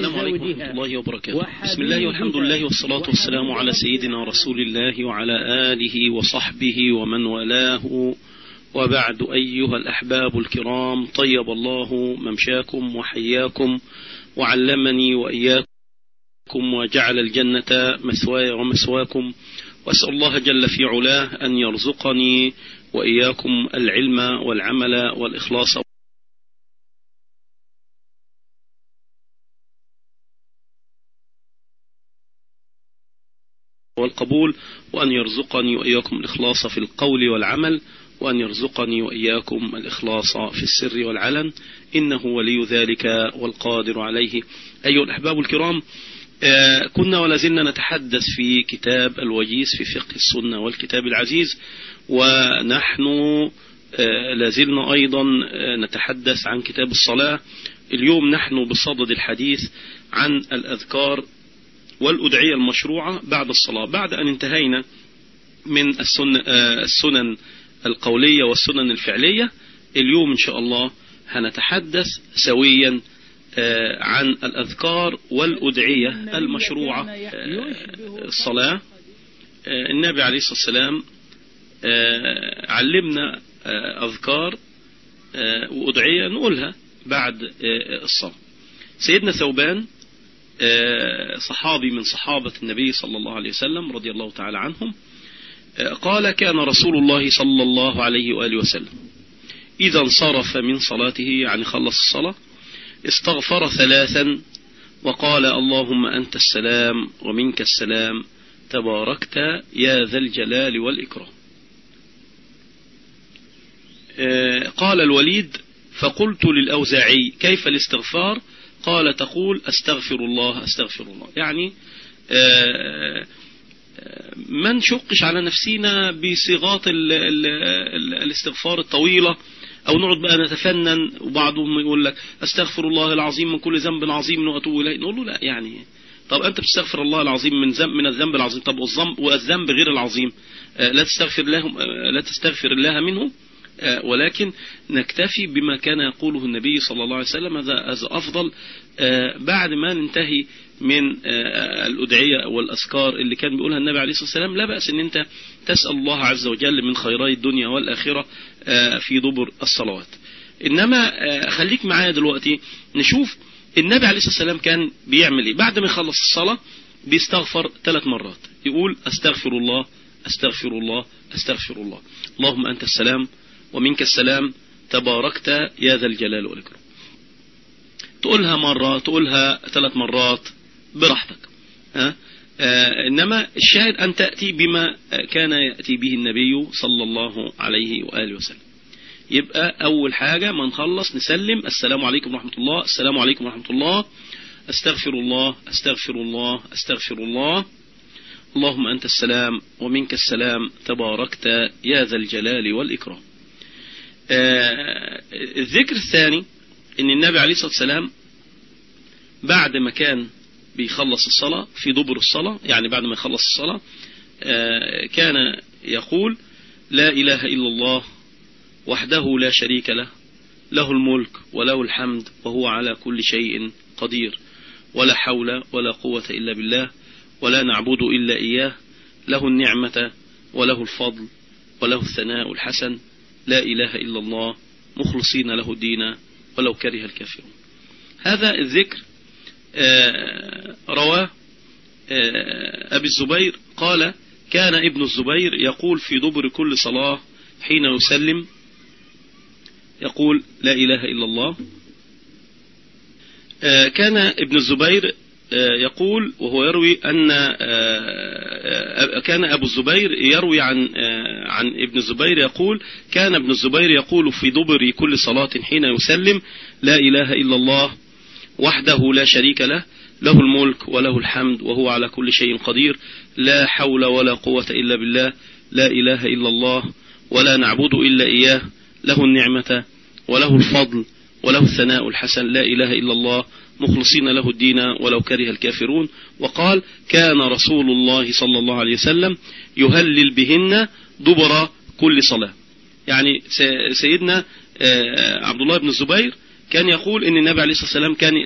السلام عليكم ورحمة الله وبركاته. بسم الله والحمد لله والصلاة والسلام على سيدنا رسول الله وعلى آله وصحبه ومن والاه. وبعد أيها الأحباب الكرام طيب الله ممشاكم وحياكم وعلمني وإياكم وجعل الجنة مثواي ومثواكم. وأسأل الله جل في علاه أن يرزقني وإياكم العلم والعمل والإخلاص والقبول وأن يرزقني وإياكم الإخلاص في القول والعمل وأن يرزقني وإياكم الإخلاص في السر والعلن. إنه ولي ذلك والقادر عليه. أيها الأحباب الكرام كنا ولازلنا نتحدث في كتاب الوجيز في فقه السنة والكتاب العزيز ونحن لازلنا أيضا نتحدث عن كتاب الصلاة. اليوم نحن بصدد الحديث عن الأذكار والأدعية المشروعة بعد الصلاة. بعد أن انتهينا من السنن, السنن القولية والسنن الفعلية اليوم إن شاء الله هنتحدث سويا عن الأذكار والأدعية المشروعة الصلاة. النبي عليه الصلاة والسلام علمنا أذكار وأدعية نقولها بعد الصلاة. سيدنا ثوبان صحابي من صحابة النبي صلى الله عليه وسلم رضي الله تعالى عنهم قال كان رسول الله صلى الله عليه وآله وسلم إذا انصرف من صلاته يعني خلص الصلاة استغفر ثلاثا وقال اللهم أنت السلام ومنك السلام تباركت يا ذا الجلال والإكرام قال الوليد فقلت للأوزاعي كيف الاستغفار؟ قال تقول أستغفر الله أستغفر الله. يعني ما نشقش على نفسينا بصيغات ال ال ال الاستغفار الطويلة أو نقعد بقى نتفنن وبعضهم يقول لك أستغفر الله العظيم من كل ذنب عظيم وأتوب إليه. نقول له لا يعني طب أنت بتستغفر الله العظيم من ذنب من الذنب العظيم. طب والذنب غير العظيم لا تستغفر الله لا تستغفر الله منه ولكن نكتفي بما كان يقوله النبي صلى الله عليه وسلم. هذا أفضل بعد ما ننتهي من الأدعية والأذكار اللي كان بيقولها النبي عليه الصلاة والسلام. لا بأس أن أنت تسأل الله عز وجل من خيري الدنيا والآخرة في دبر الصلوات. إنما خليك معايا دلوقتي نشوف النبي عليه الصلاة والسلام كان بيعمل إيه. بعد ما يخلص الصلاة بيستغفر ثلاث مرات. يقول أستغفر الله أستغفر الله أستغفر الله. اللهم أنت السلام ومنك السلام تباركت يا ذا الجلال والإكرام. تقولها مرة تقولها ثلاث مرات براحتك. ها؟ آه إنما الشاهد أن تأتي بما كان يأتي به النبي صلى الله عليه وآله وسلم. يبقى أول حاجة ما نخلص نسلم السلام عليكم ورحمة الله السلام عليكم ورحمة الله. أستغفر الله أستغفر الله أستغفر الله. اللهم أنت السلام ومنك السلام تباركت يا ذا الجلال والإكرام. الذكر الثاني إن النبي عليه الصلاة والسلام بعد ما كان بيخلص الصلاة في دبر الصلاة يعني بعد ما يخلص الصلاة آه كان يقول لا إله إلا الله وحده لا شريك له له الملك وله الحمد وهو على كل شيء قدير ولا حول ولا قوة إلا بالله ولا نعبد إلا إياه له النعمة وله الفضل وله الثناء الحسن. لا إله إلا الله مخلصين له الدين ولو كره الكافرون. هذا الذكر رواه أبي الزبير قال كان ابن الزبير يقول في دبر كل صلاة حين يسلم يقول لا إله إلا الله. كان ابن الزبير يقول وهو يروي أن كان أبو الزبير يروي عن عن ابن الزبير يقول كان ابن الزبير يقول في دبر كل صلاة حين يسلم لا إله إلا الله وحده لا شريك له له الملك وله الحمد وهو على كل شيء قدير لا حول ولا قوة إلا بالله لا إله إلا الله ولا نعبد إلا إياه له النعمة وله الفضل وله الثناء الحسن لا إله إلا الله مخلصين له الدين ولو كره الكافرون. وقال كان رسول الله صلى الله عليه وسلم يهلل بهن دبر كل صلاة. يعني سيدنا عبد الله بن الزبير كان يقول إن النبي عليه الصلاة والسلام كان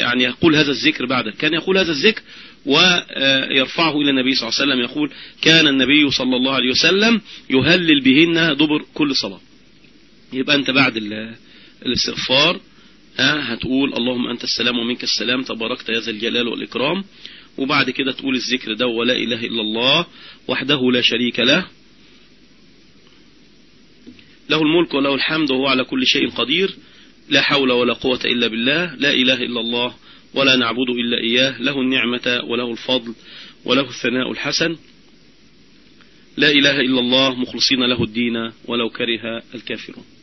يعني يقول هذا الذكر بعد كان يقول هذا الذكر ويرفعه إلى النبي صلى الله عليه وسلم. يقول كان النبي صلى الله عليه وسلم يهلل بهن دبر كل صلاة. يبقى أنت بعد الاستغفار هتقول اللهم أنت السلام ومنك السلام تباركت يا ذا الجلال والإكرام. وبعد كده تقول الذكر ده ولا إله إلا الله وحده لا شريك له. له الملك وله الحمد وهو على كل شيء قدير. لا حول ولا قوة إلا بالله لا إله إلا الله ولا نعبد إلا إياه. له النعمة وله الفضل وله الثناء الحسن. لا إله إلا الله مخلصين له الدين ولو كره الكافرون.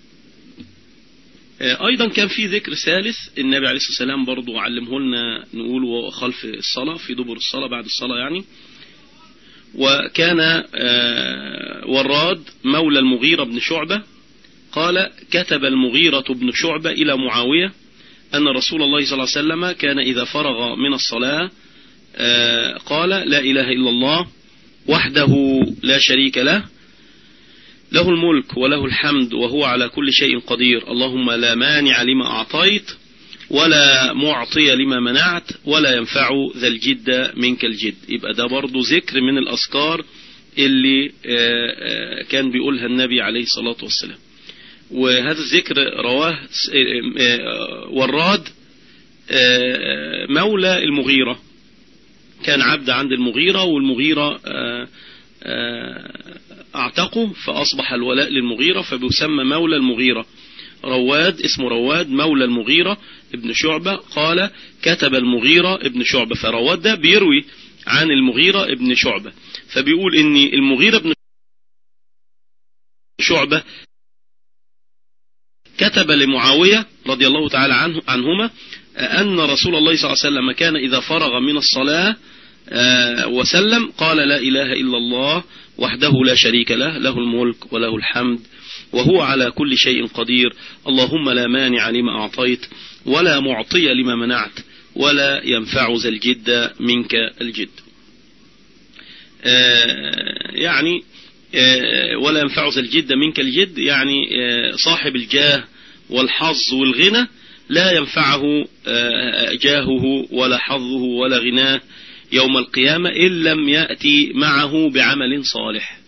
أيضا كان في ذكر ثالث النبي عليه الصلاة والسلام برضو علمه لنا نقول خلف الصلاة في دبر الصلاة بعد الصلاة يعني. وكان وراد مولى المغيرة بن شعبة قال كتب المغيرة بن شعبة إلى معاوية أن رسول الله صلى الله عليه وسلم كان إذا فرغ من الصلاة قال لا إله إلا الله وحده لا شريك له له الملك وله الحمد وهو على كل شيء قدير. اللهم لا مانع لما أعطيت ولا معطي لما منعت ولا ينفع ذا الجد منك الجد. يبقى ده برضو ذكر من الأذكار اللي كان بيقولها النبي عليه الصلاة والسلام. وهذا الذكر رواه وراد مولى المغيرة. كان عبد عند المغيرة والمغيرة أعتقه فأصبح الولاء للمغيرة فبيسمى مولى المغيرة. رواد اسمه رواد مولى المغيرة ابن شعبة قال كتب المغيرة ابن شعبة. فرواد ده بيروي عن المغيرة ابن شعبة. فبيقول ان المغيرة ابن شعبة كتب لمعاوية رضي الله تعالى عنه عنهما أن رسول الله صلى الله عليه وسلم كان إذا فرغ من الصلاة وسلم قال لا إله إلا الله وحده لا شريك له له الملك وله الحمد وهو على كل شيء قدير. اللهم لا مانع لما أعطيت ولا معطي لما منعت ولا ينفع ذا الجد منك الجد. يعني ولا ينفع ذا الجد منك الجد يعني صاحب الجاه والحظ والغنى لا ينفعه جاهه ولا حظه ولا غناه. يوم القيامة إن لم يأتي معه بعمل صالح.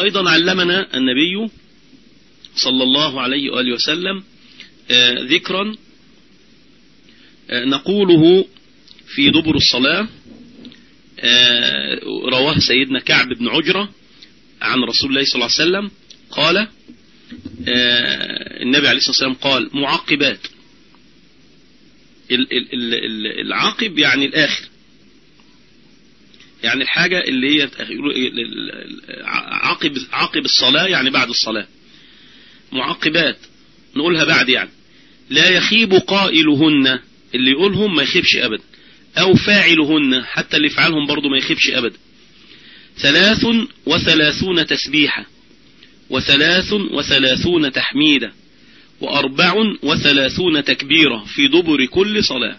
أيضا علمنا النبي صلى الله عليه وآله وسلم ذكرا نقوله في دبر الصلاة رواه سيدنا كعب بن عجرة عن رسول الله صلى الله عليه وسلم قال النبي عليه الصلاة والسلام قال معقبات. العاقب يعني الآخر. يعني الحاجة اللي هي عقب عقب الصلاة يعني بعد الصلاة. معقبات. نقولها بعد يعني. لا يخيب قائلهن. اللي يقولهم ما يخيبش أبدا أو فاعلهن. حتى اللي يفعلهم برضو ما يخيبش أبدا ثلاث وثلاثون تسبيحة. وثلاث وثلاثون تحميدة وأربع وثلاثون تكبيرة في دبر كل صلاة.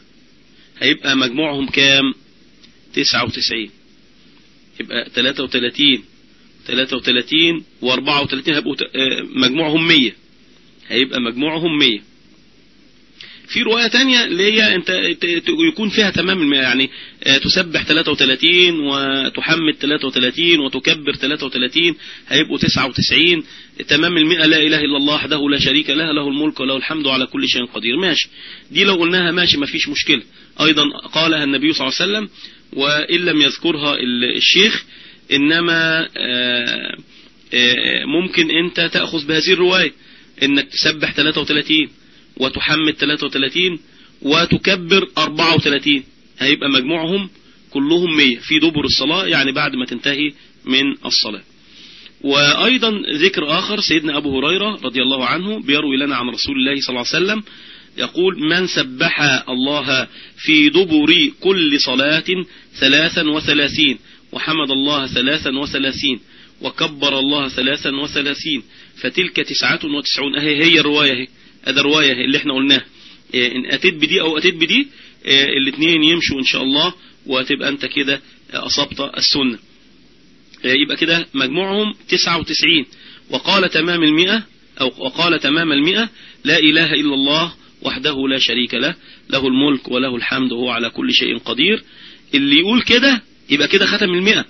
هيبقى مجموعهم كام؟ تسعة وتسعين. يبقى تلاتة وتلاتين. تلاتة وتلاتين وأربعة وتلاتين هيبقوا مجموعهم مية. هيبقى مجموعهم مية. في رواية تانية اللي هي انت يكون فيها تمام يعني تسبح 33 وتحمد 33 وتكبر 33 هيبقوا 99 تمام المئة لا إله إلا الله وحده لا شريك له له الملك وله الحمد على كل شيء قدير. ماشي. دي لو قلناها ماشي ما فيش مشكلة. أيضا قالها النبي صلى الله عليه وسلم وإن لم يذكرها الشيخ إنما ممكن أنت تأخذ بهذه الرواية إنك تسبح 33 وتحمد 33 وتكبر 34 هيبقى مجموعهم كلهم 100 في دبر الصلاة يعني بعد ما تنتهي من الصلاة. وأيضا ذكر آخر سيدنا أبو هريرة رضي الله عنه بيروي لنا عن رسول الله صلى الله عليه وسلم يقول من سبح الله في دبر كل صلاة ثلاثا وثلاثين وحمد الله ثلاثا وثلاثين وكبر الله ثلاثا وثلاثين فتلك تسعة وتسعون. أهي هي الرواية هي. هذا رواية اللي إحنا قلناها إن أتيت بدي أو أتيت بدي الاثنين يمشوا إن شاء الله وتبقى أنت كده أصبت السنة. يبقى كده مجموعهم 99 وقال تمام المئة أو وقال تمام المئة لا إله إلا الله وحده لا شريك له له الملك وله الحمد وهو على كل شيء قدير. اللي يقول كده يبقى كده ختم المئة.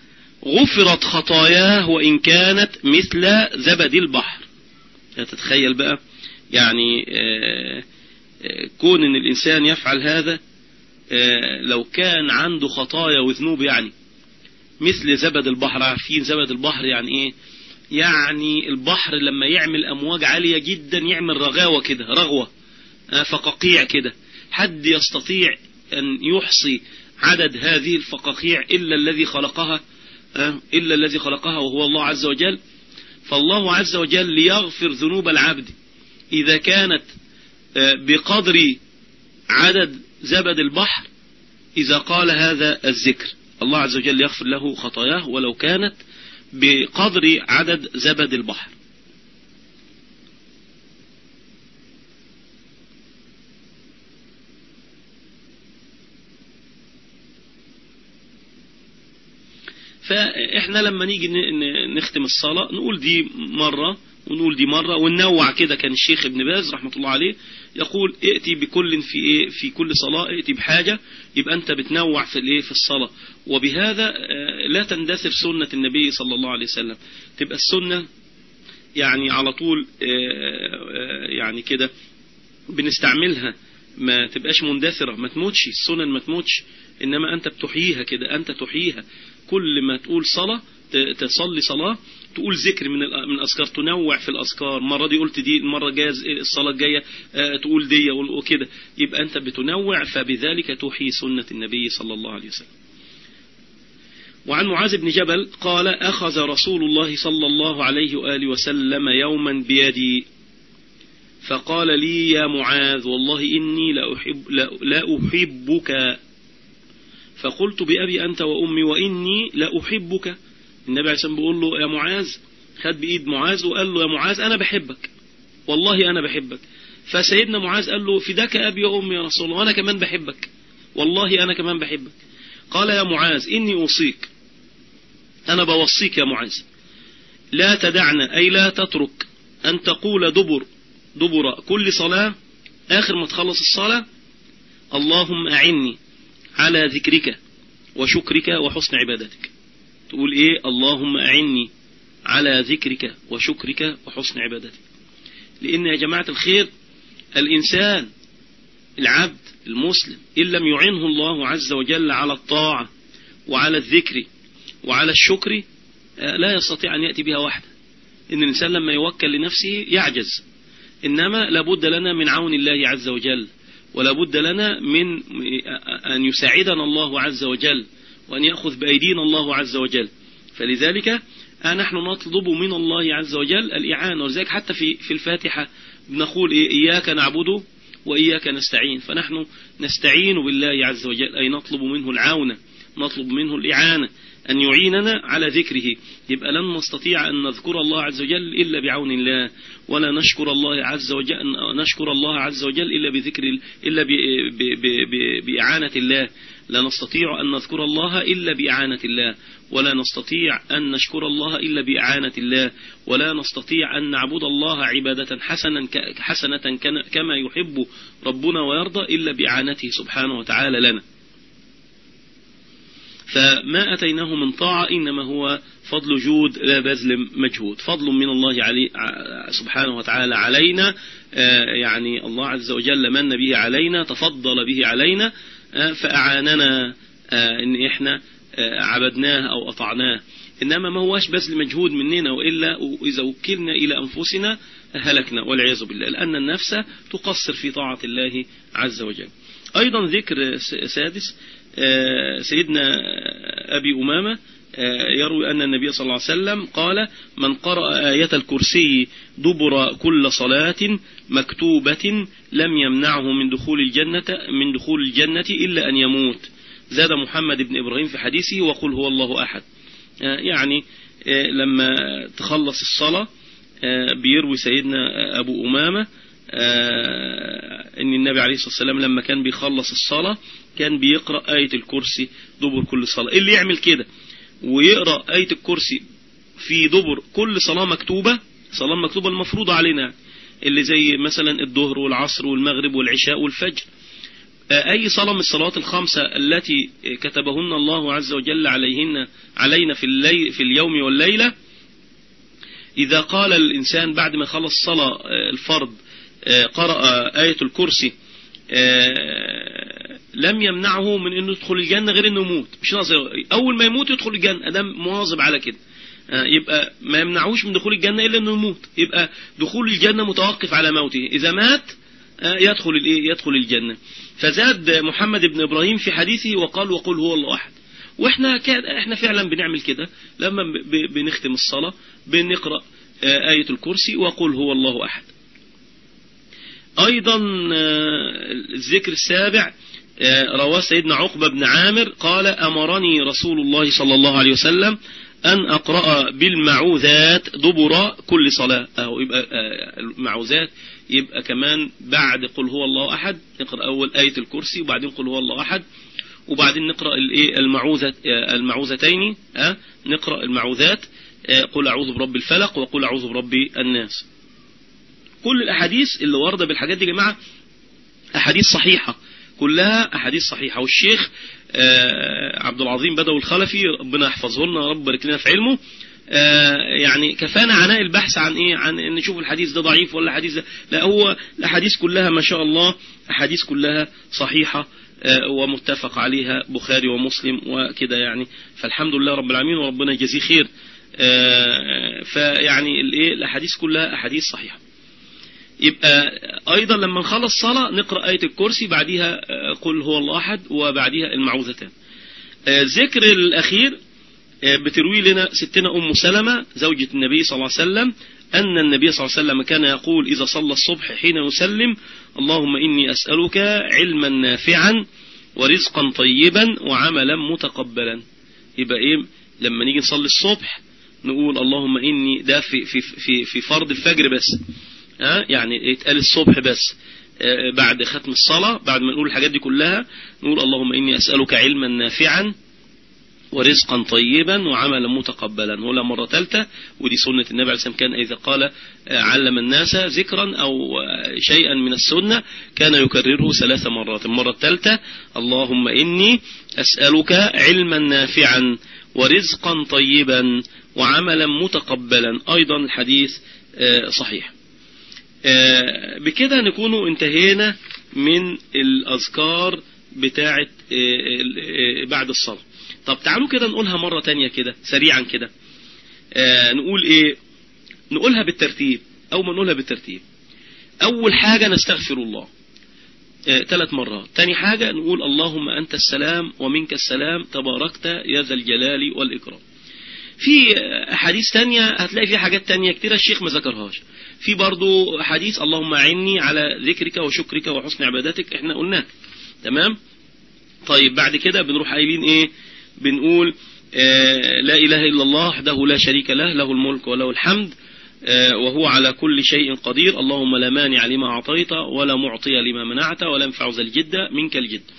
غفرت خطاياه وإن كانت مثل زبد البحر. تتخيل بقى؟ يعني آه، آه، كون إن الإنسان يفعل هذا آه، لو كان عنده خطايا وذنوب يعني مثل زبد البحر عارفين زبد البحر يعني إيه؟ يعني البحر لما يعمل أمواج عالية جدا يعمل رغاوة كده رغوة فقاقيع كده. حد يستطيع أن يحصي عدد هذه الفقاقيع إلا الذي خلقها إلا الذي خلقها وهو الله عز وجل فالله عز وجل ليغفر ذنوب العبد. إذا كانت آه، بقدر عدد زبد البحر إذا قال هذا الذكر. الله عز وجل يغفر له خطاياه ولو كانت بقدر عدد زبد البحر. فإحنا لما نيجي نختم الصلاة نقول دي مرة ونقول دي مرة وننوع كده. كان الشيخ ابن باز رحمة الله عليه يقول ائتي بكل في إيه في كل صلاة ائتي بحاجة يبقى أنت بتنوع في الإيه في الصلاة. وبهذا آه، لا تندثر سنة النبي صلى الله عليه وسلم. تبقى السنة يعني على طول آه، آه، يعني كده بنستعملها. ما تبقاش مندثرة ما تموتش. السنن ما تموتش. إنما أنت بتحييها كده أنت تحييها. كل ما تقول صلاة تصلي صلاة تقول ذكر من من الأذكار تنوع في الأذكار. مرة دي قلت دي المرة جاز الصلاة الجاية آه، تقول دي وكده. يبقى أنت بتنوع فبذلك تحيي سنة النبي صلى الله عليه وسلم. وعن معاذ بن جبل قال أخذ رسول الله صلى الله عليه وآله وسلم يوما بيدي فقال لي يا معاذ والله إني لا, أحب لا أحبك. فقلت بأبي أنت وأمي وإني لأحبك النبي عليه الصلاة بيقول له يا معاذ. خد بإيد معاذ وقال له يا معاذ أنا بحبك. والله أنا بحبك. فسيدنا معاذ قال له فداك أبي وأمي يا رسول الله وأنا كمان بحبك. والله أنا كمان بحبك. قال يا معاذ إني أوصيك. أنا بوصيك يا معاذ. لا تدعنا أي لا تترك أن تقول دبر دبر كل صلاة. آخر ما تخلص الصلاة اللهم أعني على ذكرك وشكرك وحسن عبادتك. تقول إيه؟ اللهم أعني على ذكرك وشكرك وحسن عبادتك. لأن يا جماعة الخير الإنسان العبد المسلم إن لم يعنه الله عز وجل على الطاعة وعلى الذكر وعلى الشكر آه، لا يستطيع أن يأتي بها وحده. إن الإنسان لما يوكل لنفسه يعجز. إنما لابد لنا من عون الله عز وجل ولا بد لنا من أن يساعدنا الله عز وجل وأن يأخذ بأيدينا الله عز وجل. فلذلك نحن نطلب من الله عز وجل الإعانة. ولذلك حتى في في الفاتحة بنقول إياك نعبد وإياك نستعين. فنحن نستعين بالله عز وجل أي نطلب منه العونة نطلب منه الإعانة أن يعيننا على ذكره. يبقى لن نستطيع أن نذكر الله عز وجل إلا بعون الله ولا نشكر الله عز وجل نشكر الله عز وجل إلا بذكر إلا بإعانة الله. لا نستطيع أن نذكر الله إلا بإعانة الله ولا نستطيع أن نشكر الله إلا بإعانة الله ولا نستطيع أن نعبد الله عبادة حسنا حسنة كما يحب ربنا ويرضى إلا بإعانته سبحانه وتعالى لنا. فما أتيناه من طاعة إنما هو فضل جود لا بذل مجهود. فضل من الله علي سبحانه وتعالى علينا آه، يعني الله عز وجل من به علينا تفضل به علينا فأعاننا آه، إن إحنا عبدناه أو أطعناه. إنما ما هواش بذل مجهود مننا وإلا إذا وكلنا إلى أنفسنا هلكنا والعياذ بالله. لأن النفس تقصر في طاعة الله عز وجل. أيضا ذكر سادس آه، سيدنا أبي أمامة آه، يروي أن النبي صلى الله عليه وسلم قال من قرأ آية الكرسي دبر كل صلاة مكتوبة لم يمنعه من دخول الجنة من دخول الجنة إلا أن يموت. زاد محمد بن إبراهيم في حديثه وقل هو الله أحد. آه، يعني لما تخلص الصلاة بيروي سيدنا أبو أمامة إن النبي عليه الصلاة والسلام لما كان بيخلص الصلاة كان بيقرأ آية الكرسي دبر كل صلاة. اللي يعمل كده ويقرأ آية الكرسي في دبر كل صلاة مكتوبة صلاة مكتوبة المفروضة علينا اللي زي مثلا الظهر والعصر والمغرب والعشاء والفجر. أي صلاة من الصلوات الخمسة التي كتبهن الله عز وجل عليهن علينا في, الليل في اليوم والليلة؟ إذا قال الإنسان بعد ما خلص صلاة الفرض قرأ آية الكرسي لم يمنعه من إنه يدخل الجنة غير إنه يموت. مش ناقص. أول ما يموت يدخل الجنة. أدم مواظب على كده. يبقى ما يمنعوش من دخول الجنة إلا إنه يموت. يبقى دخول الجنة متوقف على موته. إذا مات يدخل الايه يدخل الجنة. فزاد محمد بن إبراهيم في حديثه وقال وقل هو الله أحد. وإحنا إحنا فعلا بنعمل كده. لما بنختم الصلاة بنقرأ آية الكرسي وقل هو الله أحد. أيضا الذكر السابع رواه سيدنا عقبة بن عامر قال أمرني رسول الله صلى الله عليه وسلم أن أقرأ بالمعوذات دبر كل صلاة. أو يبقى المعوذات يبقى كمان بعد قل هو الله أحد نقرأ أول آية الكرسي وبعدين قل هو الله أحد وبعدين نقرأ المعوذة المعوذتين نقرأ المعوذات قل أعوذ برب الفلق وقل أعوذ برب الناس. كل الأحاديث اللي واردة بالحاجات دي جماعة أحاديث صحيحة. كلها أحاديث صحيحة. والشيخ عبد العظيم بدوي الخلفي ربنا يحفظه لنا رب بارك لنا في علمه. يعني كفانا عناء البحث عن إيه؟ عن إن نشوف الحديث ده ضعيف ولا الحديث ده. لا هو الأحاديث كلها ما شاء الله أحاديث كلها صحيحة ومتفق عليها بخاري ومسلم وكده يعني. فالحمد لله رب العالمين وربنا يجزيه خير. فيعني الإيه؟ الأحاديث كلها أحاديث صحيحة. يبقى أيضا لما نخلص صلاة نقرأ آية الكرسي بعدها قل هو الله أحد وبعدها المعوذتان. ذكر الأخير بتروي لنا ستنا أم سلمة زوجة النبي صلى الله عليه وسلم أن النبي صلى الله عليه وسلم كان يقول إذا صلى الصبح حين يسلم اللهم إني أسألك علما نافعا ورزقا طيبا وعملا متقبلا. يبقى إيه؟ لما نيجي نصلي الصبح نقول اللهم إني ده في في في في فرض الفجر بس. ها؟ يعني يتقال الصبح بس. بعد ختم الصلاة بعد ما نقول الحاجات دي كلها نقول اللهم إني أسألك علما نافعا ورزقا طيبا وعملا متقبلا. ولا مرة ثالثة ودي سنة النبي عليه السلام كان إذا قال علم الناس ذكرا أو شيئا من السنة كان يكرره ثلاث مرات. المرة الثالثة اللهم إني أسألك علما نافعا ورزقا طيبا وعملا متقبلا. أيضا الحديث صحيح. بكده نكون انتهينا من الأذكار بتاعة بعد الصلاة. طب تعالوا كده نقولها مرة تانية كده سريعا كده. نقول إيه؟ نقولها بالترتيب أو ما نقولها بالترتيب. أول حاجة نستغفر الله. ثلاث مرات. تاني حاجة نقول اللهم أنت السلام ومنك السلام تباركت يا ذا الجلال والإكرام. في حديث تانية هتلاقي في حاجات تانية كتيرة الشيخ ما ذكرهاش. في برضو حديث اللهم عني على ذكرك وشكرك وحسن عبادتك إحنا قلناه. تمام؟ طيب بعد كده بنروح قايلين إيه؟ بنقول آه لا إله إلا الله وحده لا شريك له له الملك وله الحمد آه وهو على كل شيء قدير اللهم لا مانع لما أعطيت ولا معطي لما منعت ولا ينفع ذا الجد منك الجد. آه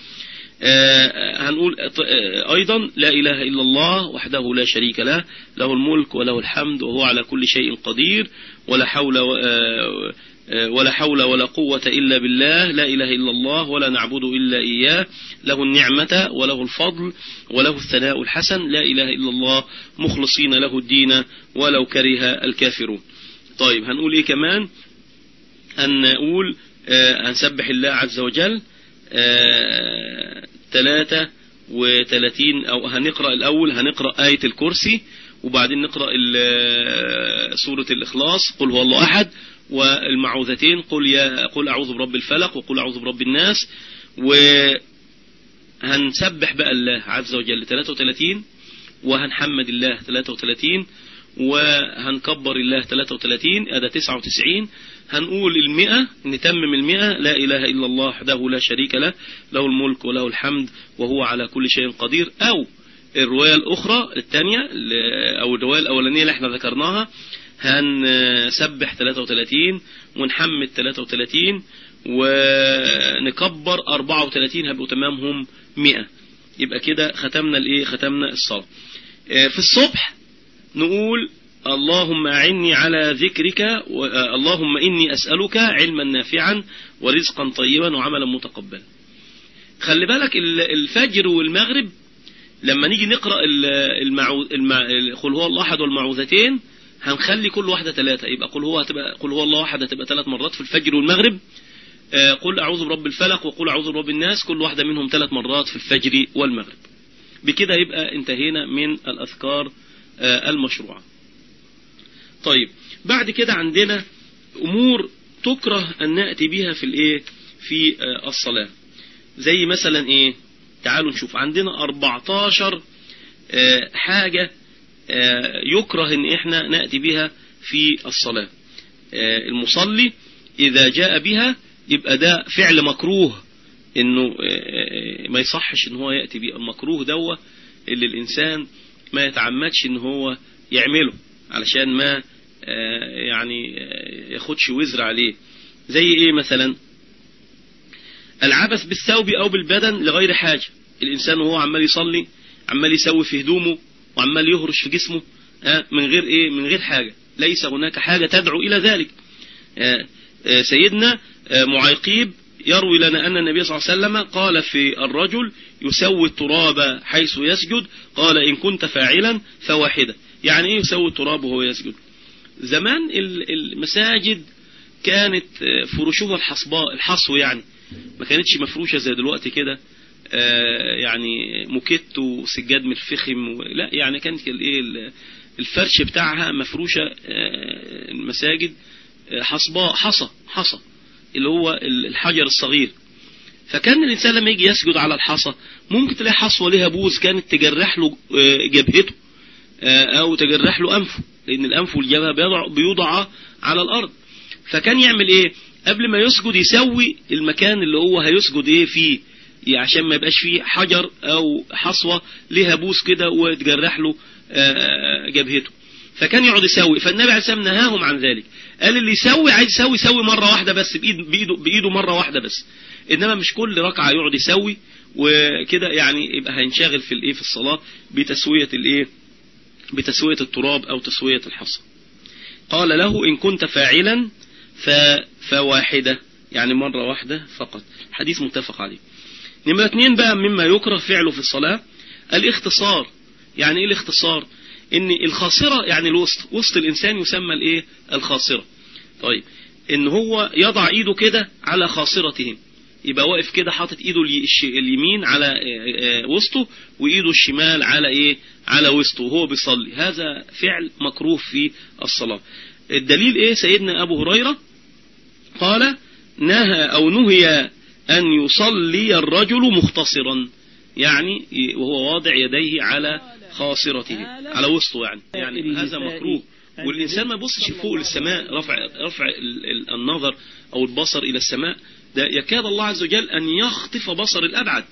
هنقول آه أيضا لا إله إلا الله وحده لا شريك له له الملك وله الحمد وهو على كل شيء قدير ولا حول آه ولا حول ولا قوة إلا بالله لا إله إلا الله ولا نعبد إلا إياه له النعمة وله الفضل وله الثناء الحسن لا إله إلا الله مخلصين له الدين ولو كره الكافرون. طيب هنقول إيه كمان؟ هنقول هنسبح الله عز وجل ثلاثة وثلاثين أو هنقرأ الأول هنقرأ آية الكرسي وبعدين نقرأ سورة الإخلاص قل هو الله أحد والمعوذتين قل يا قل أعوذ برب الفلق وقل أعوذ برب الناس. وهنسبح بقى الله عز وجل 33 وهنحمد الله 33 وهنكبر الله 33 هذا 99 هنقول المئة نتمم المئة لا إله إلا الله وحده لا شريك له له الملك وله الحمد وهو على كل شيء قدير. أو الرواية الأخرى الثانية أو الرواية الأولانية اللي إحنا ذكرناها هنسبح 33 ونحمد 33 ونكبر 34 هيبقوا تمامهم 100 يبقى كده ختمنا الإيه؟ ختمنا الصلاة. في الصبح نقول اللهم أعني على ذكرك اللهم إني أسألك علما نافعا ورزقا طيبا وعملا متقبلا. خلي بالك الفجر والمغرب لما نيجي نقرأ المعو... المع... قل هو الله أحد والمعوذتين هنخلي كل واحدة ثلاثة. يبقى قل هو هتبقى قل هو الله أحد هتبقى ثلاث مرات في الفجر والمغرب. قل أعوذ برب الفلق وقل أعوذ برب الناس. كل واحدة منهم ثلاث مرات في الفجر والمغرب. بكده يبقى انتهينا من الأذكار المشروعة. طيب بعد كده عندنا أمور تكره أن نأتي بها في الإيه؟ في الصلاة. زي مثلا إيه؟ تعالوا نشوف. عندنا 14 حاجة يكره إن إحنا نأتي بها في الصلاة. المصلي إذا جاء بها يبقى ده فعل مكروه إنه ما يصحش إن هو يأتي بيه. المكروه دوا اللي الإنسان ما يتعمدش إن هو يعمله. علشان ما يعني ياخدش وزر عليه. زي إيه مثلا؟ العبث بالثوب أو بالبدن لغير حاجة. الإنسان وهو عمال يصلي عمال يسوي في هدومه وعمال يهرش في جسمه من غير إيه؟ من غير حاجة. ليس هناك حاجة تدعو إلى ذلك. سيدنا معيقيب يروي لنا أن النبي صلى الله عليه وسلم قال في الرجل يسوي التراب حيث يسجد قال إن كنت فاعلا فواحدة. يعني إيه يسوي التراب وهو يسجد؟ زمان المساجد كانت فرشوها الحصباء الحصو يعني. ما كانتش مفروشة زي دلوقتي كده يعني موكيت وسجاد من الفخم لا يعني كانت الايه الفرش بتاعها مفروشة المساجد حصباء حصى حصى اللي هو الحجر الصغير. فكان الإنسان لما يجي يسجد على الحصى ممكن تلاقي حصوة ليها بوز كانت تجرح له جبهته. أو تجرح له أنفه لأن الأنف والجبهة بيوضع, بيوضع على الأرض. فكان يعمل إيه؟ قبل ما يسجد يسوي المكان اللي هو هيسجد إيه فيه عشان ما يبقاش فيه حجر أو حصوة ليها بوز كده وتجرح له جبهته. فكان يقعد يسوي. فالنبي عليه السلام نهاهم عن ذلك. قال اللي يسوي عايز يسوي يسوي مرة واحدة بس بإيده, بإيده, بإيده مرة واحدة بس. إنما مش كل ركعة يقعد يسوي وكده يعني يبقى هينشغل في الإيه في الصلاة بتسوية الإيه بتسوية التراب أو تسوية الحصى. قال له إن كنت فاعلا فواحدة يعني مرة واحدة فقط. حديث متفق عليه. نمرة اتنين بقى مما يكره فعله في الصلاة الاختصار. يعني إيه الاختصار؟ إن الخاصرة يعني الوسط. وسط الإنسان يسمى الإيه؟ الخاصرة. طيب إن هو يضع إيده كده على خاصرته يبقى واقف كده حاطط ايده اليمين على وسطه وايده الشمال على إيه؟ على وسطه وهو بيصلي. هذا فعل مكروه في الصلاة. الدليل إيه؟ سيدنا أبو هريرة قال نهى أو نهي أن يصلي الرجل مختصرا. يعني وهو واضع يديه على خاصرته على وسطه يعني. يعني هذا مكروه. والإنسان ما يبصش فوق للسماء رفع, رفع النظر أو البصر إلى السماء. ده يكاد الله عز وجل أن يخطف بصر الأبعد.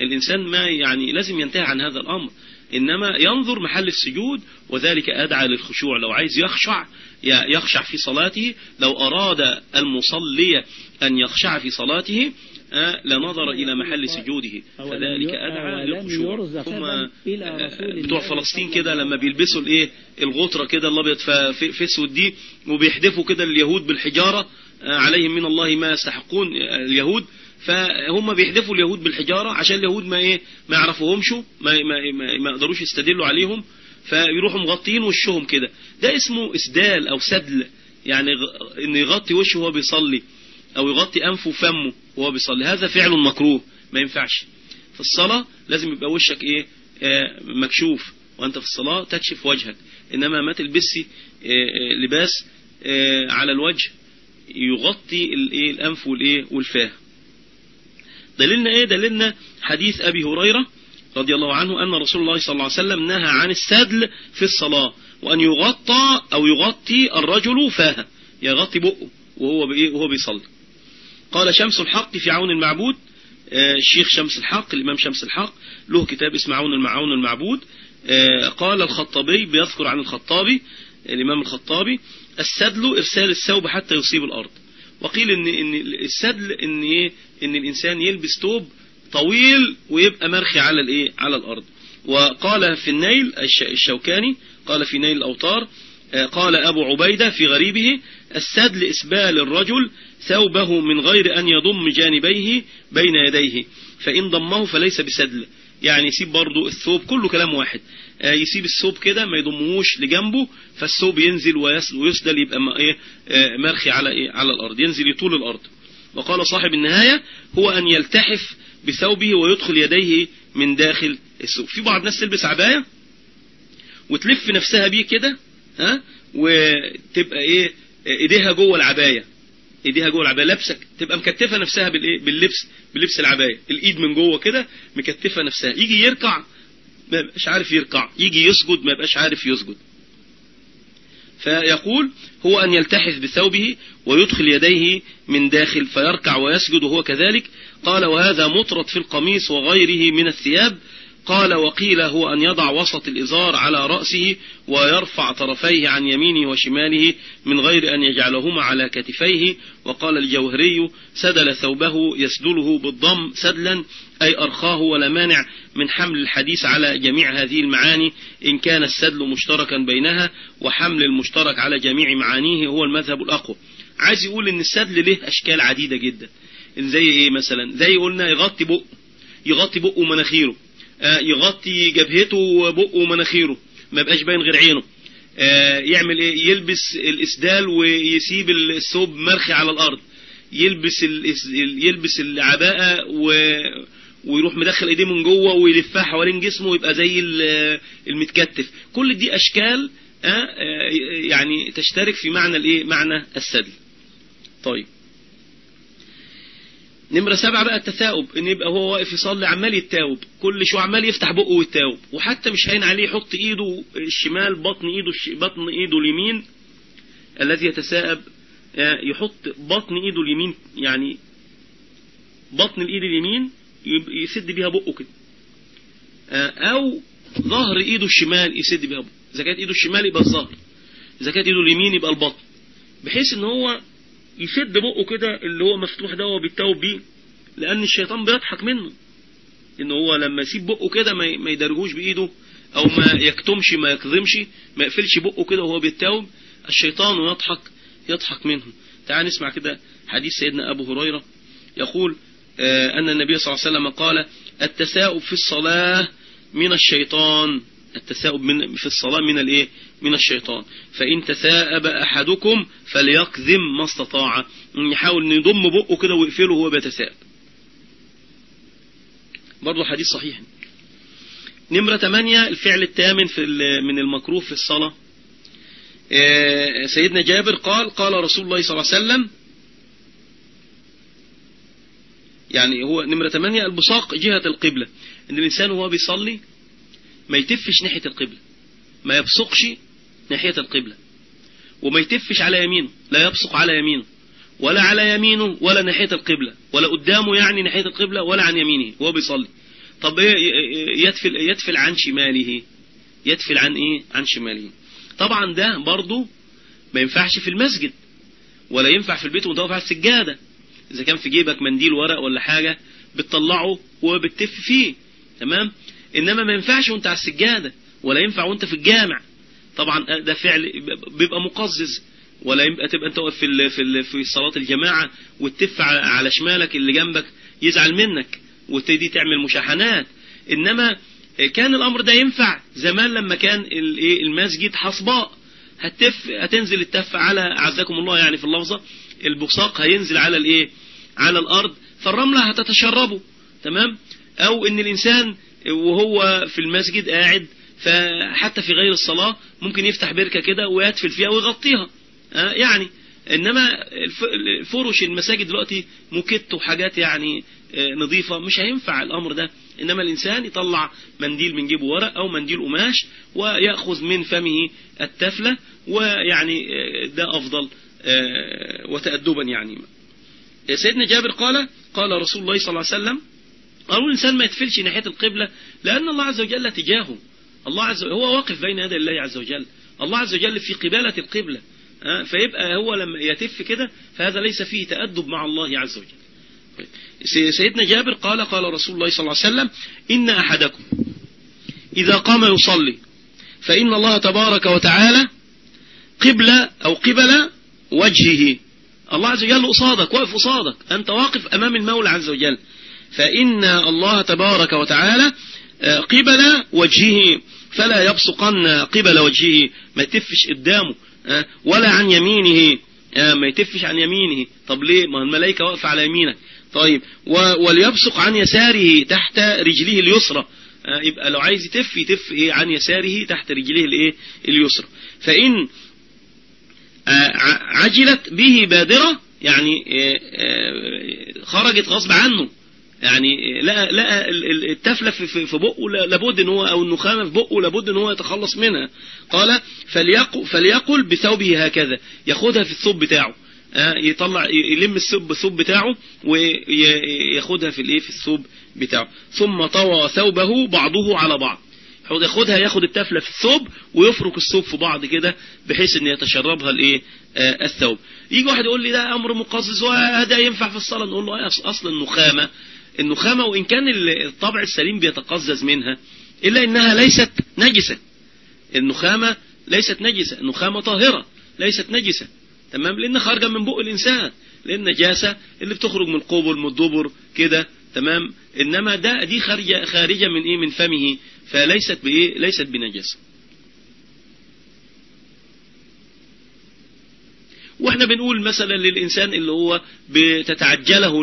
الإنسان ما يعني لازم ينتهي عن هذا الأمر. إنما ينظر محل السجود وذلك أدعى للخشوع. لو عايز يخشع يخشع في صلاته. لو أراد المصلي أن يخشع في صلاته لنظر إلى محل سجوده فذلك أدعى للخشوع. ثم بتوع فلسطين كده لما بيلبسوا الإيه؟ الغطرة كده الأبيض في أسود دي وبيحدفوا كده اليهود بالحجارة عليهم من الله ما يستحقون اليهود. فهم بيحدفوا اليهود بالحجارة عشان اليهود ما إيه؟ ما يعرفوهمش ما ما ما, ما يقدروش يستدلوا عليهم فيروحوا مغطين وشهم كده. ده اسمه إسدال أو سدل يعني انه يغطي وشه وهو بيصلي. أو يغطي أنفه وفمه وهو بيصلي. هذا فعل مكروه ما ينفعش. في الصلاة لازم يبقى وشك إيه؟ آه مكشوف. وأنت في الصلاة تكشف وجهك. إنما ما تلبسي آه لباس آه على الوجه يغطي الايه الأنف والايه والفاه. دليلنا إيه؟ دليلنا حديث أبي هريرة رضي الله عنه أن رسول الله صلى الله عليه وسلم نهى عن السدل في الصلاة وأن يغطى أو يغطي الرجل فاه يغطي بقه وهو وهو بيصلي. قال شمس الحق في عون المعبود. الشيخ شمس الحق الإمام شمس الحق له كتاب اسمه عون المعون المعبود. قال الخطابي بيذكر عن الخطابي الإمام الخطابي السدل إرسال الثوب حتى يصيب الأرض. وقيل إن, إن السدل إن, إيه؟ إن الإنسان يلبس ثوب طويل ويبقى مرخي على الإيه؟ على الأرض. وقال في النيل الشوكاني قال في نيل الأوطار آه، قال أبو عبيدة في غريبه السدل إسبال الرجل ثوبه من غير أن يضم جانبيه بين يديه. فإن ضمه فليس بسدل. يعني يسيب برضو الثوب كله كلام واحد. آه، يسيب الثوب كده ما يضمهوش لجنبه فالثوب ينزل ويسدل يبقى إيه، آه، مرخي على إيه على الأرض. ينزل يطول الأرض. وقال صاحب النهاية هو أن يلتحف بثوبه ويدخل يديه من داخل الثوب. في بعض الناس تلبس عباية وتلف نفسها بيه كده ها وتبقى إيه إيديها جوه العباية. ايديها جوه العباية. لابسه تبقى مكتفة نفسها بالإيه؟ باللبس بلبس العباية. الإيد من جوه كده مكتفة نفسها. يجي يركع ما يبقاش عارف يركع. يجي يسجد ما يبقاش عارف يسجد. فيقول هو أن يلتحف بثوبه ويدخل يديه من داخل فيركع ويسجد وهو كذلك. قال وهذا مطرد في القميص وغيره من الثياب قال وقيل هو أن يضع وسط الإزار على رأسه ويرفع طرفيه عن يمينه وشماله من غير أن يجعلهما على كتفيه. وقال الجوهري سدل ثوبه يسدله بالضم سدلا أي أرخاه ولا مانع من حمل الحديث على جميع هذه المعاني إن كان السدل مشتركا بينها وحمل المشترك على جميع معانيه هو المذهب الأقوى. عايز يقول إن السدل له أشكال عديدة جدا. زي إيه مثلا؟ زي قلنا يغطي بقه يغطي بقه ومناخيره يغطي جبهته وبقه ومناخيره. ما يبقاش باين غير عينه. آه، يعمل إيه؟ يلبس الإسدال ويسيب الثوب مرخي على الأرض. يلبس يلبس العباءة و ويروح مدخل إيديه من جوه ويلفها حوالين جسمه ويبقى زي المتكتف. كل دي أشكال آه، يعني تشترك في معنى الإيه؟ معنى السدل. طيب. نمرة سبعة بقى التثاؤب إن يبقى هو واقف يصلي عمال يتاوب كل شو عمال يفتح بقه ويتاوب وحتى مش هين عليه يحط إيده الشمال بطن إيده بطن إيده اليمين الذي يتثاءب آه، يحط بطن إيده اليمين يعني بطن الإيد اليمين يسد بيها بقه كده آه، أو ظهر إيده الشمال يسد بيها بقه إذا كانت إيده الشمال يبقى الظهر إذا كانت إيده اليمين يبقى البطن بحيث إن هو يشد بقه كده اللي هو مفتوح ده وبيتوب بيه لأن الشيطان بيضحك منه. إن هو لما يسيب بقه كده ما يدرجوش بإيده أو ما يكتمش ما يكظمش ما يقفلش بقه كده وهو بيتوب الشيطان يضحك يضحك منه. تعال نسمع كده حديث سيدنا أبو هريرة. يقول آه، أن النبي صلى الله عليه وسلم قال التساؤب في الصلاة من الشيطان. التثاؤب من في الصلاة من الإيه؟ من الشيطان. فإن تثاءب أحدكم فليقذم ما استطاع. يحاول يضم بقه كده ويقفله وهو بيتثاءب. برضه حديث صحيح. نمرة 8 الفعل الثامن في من المكروه في الصلاة. آه، سيدنا جابر قال قال رسول الله صلى الله عليه وسلم يعني هو نمرة 8 البصاق جهة القبلة. إن الإنسان وهو بيصلي ما يتفش ناحية القبلة ما يبصقش ناحية القبلة. وما يتفش على يمينه لا يبصق على يمينه ولا على يمينه ولا ناحية القبلة ولا قدامه يعني ناحية القبلة ولا عن يمينه وهو بيصلي. طب إيه يدفل, يدفل عن شماله. يدفل عن إيه؟ عن شماله. طبعا ده برضو ما ينفعش في المسجد ولا ينفع في البيت وانت واقف على السجادة. إذا كان في جيبك منديل ورق ولا حاجة بتطلعه وبتف فيه تمام؟ إنما ما ينفعش وأنت على السجادة ولا ينفع وأنت في الجامع. طبعا ده فعل بيبقى مقزز ولا يبقى تبقى أنت واقف في في في صلاة الجماعة وتف على شمالك اللي جنبك يزعل منك وتبتدي تعمل مشاحنات. إنما كان الأمر ده ينفع زمان لما كان الايه المسجد حصباء. هتف هتنزل التف على عزكم الله يعني في اللفظة البصاق هينزل على الإيه على الأرض فالرملة هتتشربه تمام؟ أو إن الإنسان وهو في المسجد قاعد فحتى في غير الصلاة ممكن يفتح بركة كده ويدفل فيها ويغطيها. آه، يعني إنما فرش المساجد دلوقتي مكت وحاجات يعني آه، نظيفة مش هينفع الأمر ده. إنما الإنسان يطلع منديل من جيبه ورق أو منديل قماش ويأخذ من فمه التفلة ويعني آه، ده أفضل وتأدبا يعني. سيدنا جابر قال قال رسول الله صلى الله عليه وسلم قالوا الإنسان ما يتفلش ناحية القبلة لأن الله عز وجل تجاهه. الله عز وجل هو واقف بين يدي الله عز وجل. الله عز وجل في قبالة القبلة فيبقى هو لما يتف كده فهذا ليس فيه تأدب مع الله عز وجل. سيدنا جابر قال قال رسول الله صلى الله عليه وسلم إن أحدكم إذا قام يصلي فإن الله تبارك وتعالى قبل أو قبل وجهه. الله عز وجل قصادك واقف قصادك أنت واقف أمام المولى عز وجل. فإن الله تبارك وتعالى آه، قبل وجهه. فلا يبصقن قبل وجهه ما يتفش قدامه آه، ولا عن يمينه آه، ما يتفش عن يمينه. طب ليه؟ ما الملائكة واقفة على يمينك. طيب وليبصق عن يساره تحت رجله اليسرى. يبقى لو عايز يتف يتف إيه؟ عن يساره تحت رجله الإيه؟ اليسرى. فإن عجلت به بادرة يعني خرجت غصب عنه. يعني لقى, لقى التفلة في بقه لابد إن هو أو النخامة في بقه لابد إن هو يتخلص منها. قال فليقل, فليقل بثوبه هكذا. ياخدها في الثوب بتاعه. يطلع يلم الثوب الثوب بتاعه وياخدها في الإيه؟ في الثوب بتاعه. ثم طوى ثوبه بعضه على بعض. ياخدها ياخد التفلة في الثوب ويفرك الثوب في بعض كده بحيث إن يتشربها الإيه؟ آه، الثوب. يجي واحد يقول لي ده أمر مقزز وهذا ينفع في الصلاة. نقول له أصل النخامة النخامة وإن كان الطبع السليم بيتقزز منها إلا إنها ليست نجسة. النخامة ليست نجسة النخامة طاهرة ليست نجسة. تمام؟ لأن خارجة من بق الإنسان لأن النجاسة اللي بتخرج من القبل من الدبر كده. تمام؟ إنما ده دي خارجة, خارجة من إيه؟ من فمه فليست بإيه؟ ليست بنجاسة. وإحنا بنقول مثلا للإنسان اللي هو بتتعجله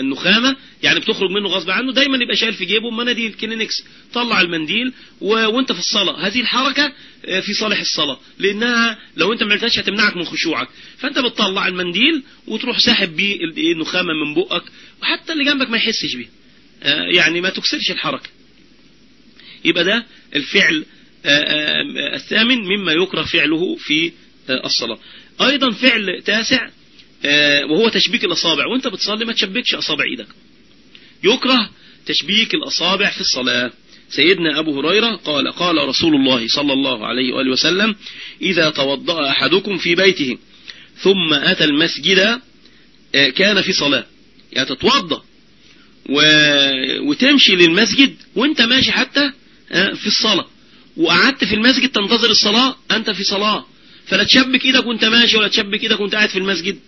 النخامة يعني بتخرج منه غصب عنه دايما يبقى شايل في جيبه مناديل كلينكس طلع المنديل. وانت في الصلاة. هذه الحركة آه، في صالح الصلاة. لأنها لو انت ما عملتهاش هتمنعك من خشوعك. فانت بتطلع المنديل وتروح ساحب بيه النخامة من بقك وحتى اللي جنبك ما يحسش بيه. آه، يعني ما تكسرش الحركة. يبقى ده الفعل آه، الثامن مما يكره فعله في الصلاة. أيضا فعل تاسع آه، وهو تشبيك الأصابع. وأنت بتصلي ما تشبكش أصابع إيدك. يكره تشبيك الأصابع في الصلاة. سيدنا أبو هريرة قال قال رسول الله صلى الله عليه وآله وسلم إذا توضأ أحدكم في بيته ثم أتى المسجد آه، كان في صلاة. يعني تتوضأ و... وتمشي للمسجد وأنت ماشي حتى آه، في الصلاة. وقعدت في المسجد تنتظر الصلاة أنت في صلاة. فلا تشبك إيدك وانت ماشي ولا تشبك إيدك وانت قاعد في المسجد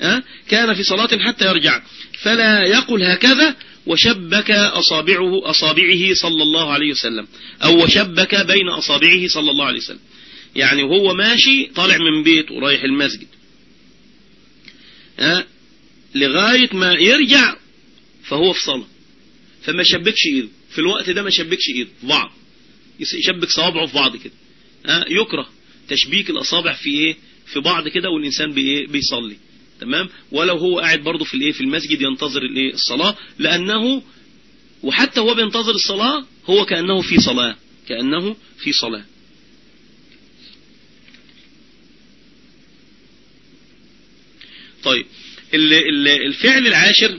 ها؟ كان في صلاة حتى يرجع. فلا يقل هكذا وشبك أصابعه أصابعه صلى الله عليه وسلم. أو وشبك بين أصابعه صلى الله عليه وسلم. يعني وهو ماشي طالع من بيته ورايح المسجد. ها؟ لغاية ما يرجع فهو في صلاة. فما شبكش إيده. في الوقت ده ما شبكش إيده. في بعض. يشبك صوابعه في بعض كده. ها؟ يكره. تشبيك الأصابع في إيه؟ في بعض كده والإنسان بإيه؟ بيصلي. تمام؟ ولو هو قاعد برضه في الإيه؟ في المسجد ينتظر الإيه؟ الصلاة. لأنه وحتى هو بينتظر الصلاة هو كأنه في صلاة. كأنه في صلاة. طيب. الفعل العاشر